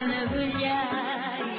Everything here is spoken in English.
கனவு யாய்